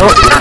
Oh.